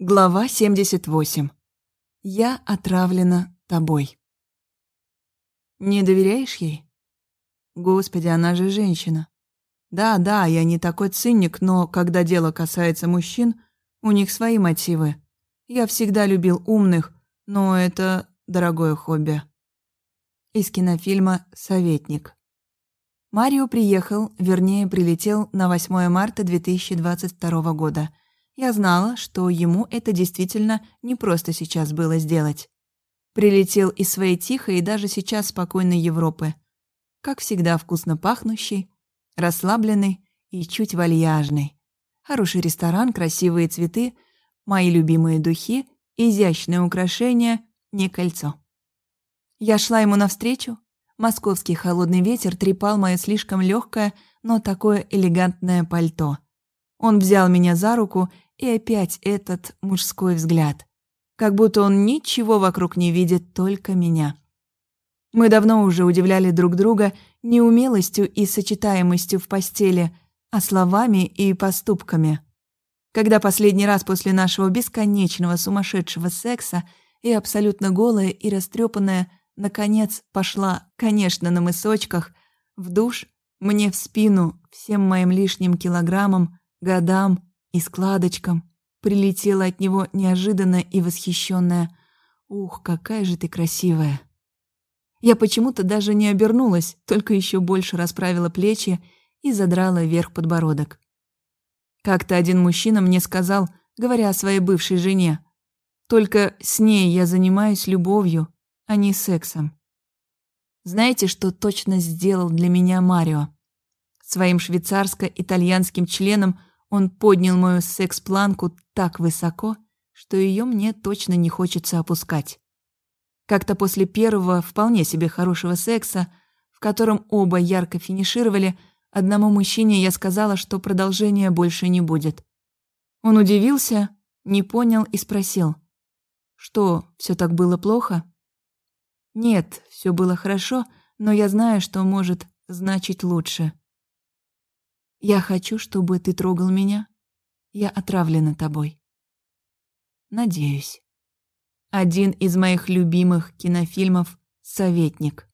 Глава 78. Я отравлена тобой. Не доверяешь ей? Господи, она же женщина. Да, да, я не такой циник, но когда дело касается мужчин, у них свои мотивы. Я всегда любил умных, но это дорогое хобби. Из кинофильма «Советник». Марио приехал, вернее, прилетел на 8 марта 2022 года – я знала, что ему это действительно не просто сейчас было сделать. Прилетел из своей тихой и даже сейчас спокойной Европы. Как всегда вкусно пахнущий, расслабленный и чуть вальяжный. Хороший ресторан, красивые цветы, мои любимые духи, изящные украшения, не кольцо. Я шла ему навстречу. Московский холодный ветер трепал мое слишком легкое, но такое элегантное пальто. Он взял меня за руку и опять этот мужской взгляд. Как будто он ничего вокруг не видит, только меня. Мы давно уже удивляли друг друга неумелостью и сочетаемостью в постели, а словами и поступками. Когда последний раз после нашего бесконечного сумасшедшего секса и абсолютно голая и растрепанная, наконец пошла, конечно, на мысочках, в душ, мне в спину, всем моим лишним килограммам, годам, и складочкам. Прилетела от него неожиданно и восхищенная. «Ух, какая же ты красивая!» Я почему-то даже не обернулась, только еще больше расправила плечи и задрала вверх подбородок. Как-то один мужчина мне сказал, говоря о своей бывшей жене, «Только с ней я занимаюсь любовью, а не сексом». Знаете, что точно сделал для меня Марио? Своим швейцарско-итальянским членом он поднял мою секс-планку так высоко, что ее мне точно не хочется опускать. Как-то после первого вполне себе хорошего секса, в котором оба ярко финишировали, одному мужчине я сказала, что продолжения больше не будет. Он удивился, не понял и спросил. «Что, все так было плохо?» «Нет, все было хорошо, но я знаю, что может значить лучше». Я хочу, чтобы ты трогал меня. Я отравлена тобой. Надеюсь. Один из моих любимых кинофильмов «Советник».